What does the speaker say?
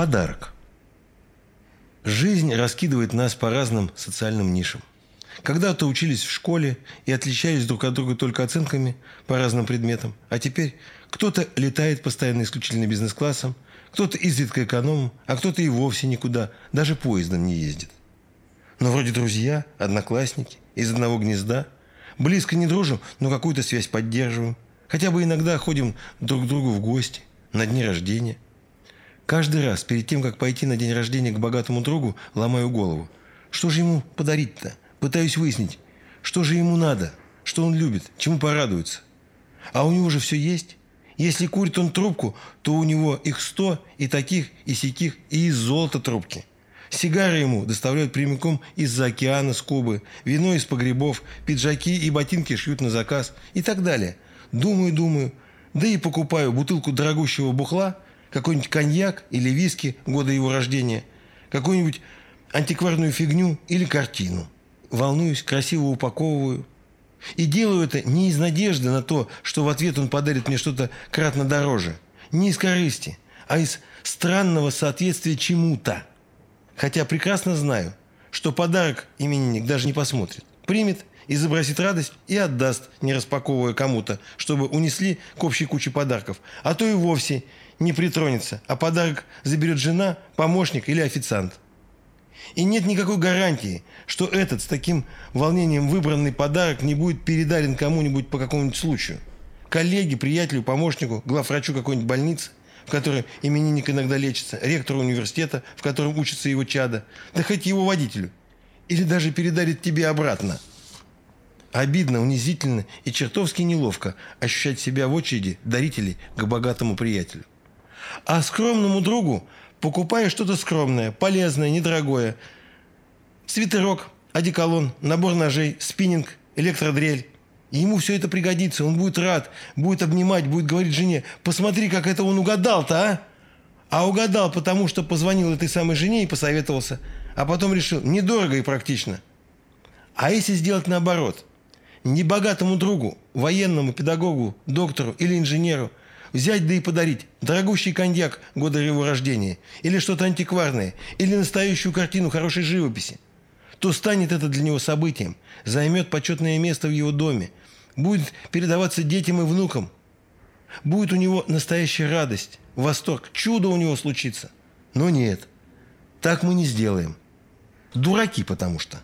Подарок. Жизнь раскидывает нас по разным социальным нишам. Когда-то учились в школе и отличались друг от друга только оценками по разным предметам, а теперь кто-то летает постоянно исключительно бизнес-классом, кто-то изредка экономом, а кто-то и вовсе никуда, даже поездом не ездит. Но вроде друзья, одноклассники, из одного гнезда. Близко не дружим, но какую-то связь поддерживаем. Хотя бы иногда ходим друг к другу в гости, на дни рождения – Каждый раз, перед тем, как пойти на день рождения к богатому другу, ломаю голову. Что же ему подарить-то? Пытаюсь выяснить, что же ему надо, что он любит, чему порадуется. А у него же все есть. Если курит он трубку, то у него их сто, и таких, и сяких, и из золота трубки. Сигары ему доставляют прямиком из-за океана с Кубы, вино из погребов, пиджаки и ботинки шьют на заказ и так далее. Думаю, думаю, да и покупаю бутылку дорогущего бухла – какой-нибудь коньяк или виски года его рождения, какую-нибудь антикварную фигню или картину. Волнуюсь, красиво упаковываю. И делаю это не из надежды на то, что в ответ он подарит мне что-то кратно дороже. Не из корысти, а из странного соответствия чему-то. Хотя прекрасно знаю, что подарок именинник даже не посмотрит. Примет, изобразит радость и отдаст, не распаковывая кому-то, чтобы унесли к общей куче подарков. А то и вовсе не притронется, а подарок заберет жена, помощник или официант. И нет никакой гарантии, что этот с таким волнением выбранный подарок не будет передарен кому-нибудь по какому-нибудь случаю. Коллеге, приятелю, помощнику, главврачу какой-нибудь больницы, в которой именинник иногда лечится, ректору университета, в котором учится его чада, да хоть его водителю. Или даже передарит тебе обратно. Обидно, унизительно и чертовски неловко ощущать себя в очереди дарителей к богатому приятелю. А скромному другу покупаешь что-то скромное, полезное, недорогое. Свитерок, одеколон, набор ножей, спиннинг, электродрель. ему все это пригодится, он будет рад, будет обнимать, будет говорить жене, посмотри, как это он угадал-то, а? А угадал, потому что позвонил этой самой жене и посоветовался, а потом решил, недорого и практично. А если сделать наоборот? Небогатому другу, военному, педагогу, доктору или инженеру – Взять да и подарить дорогущий коньяк года его рождения, или что-то антикварное, или настоящую картину хорошей живописи, то станет это для него событием, займет почетное место в его доме, будет передаваться детям и внукам. Будет у него настоящая радость, восторг, чудо у него случится. Но нет, так мы не сделаем. Дураки потому что.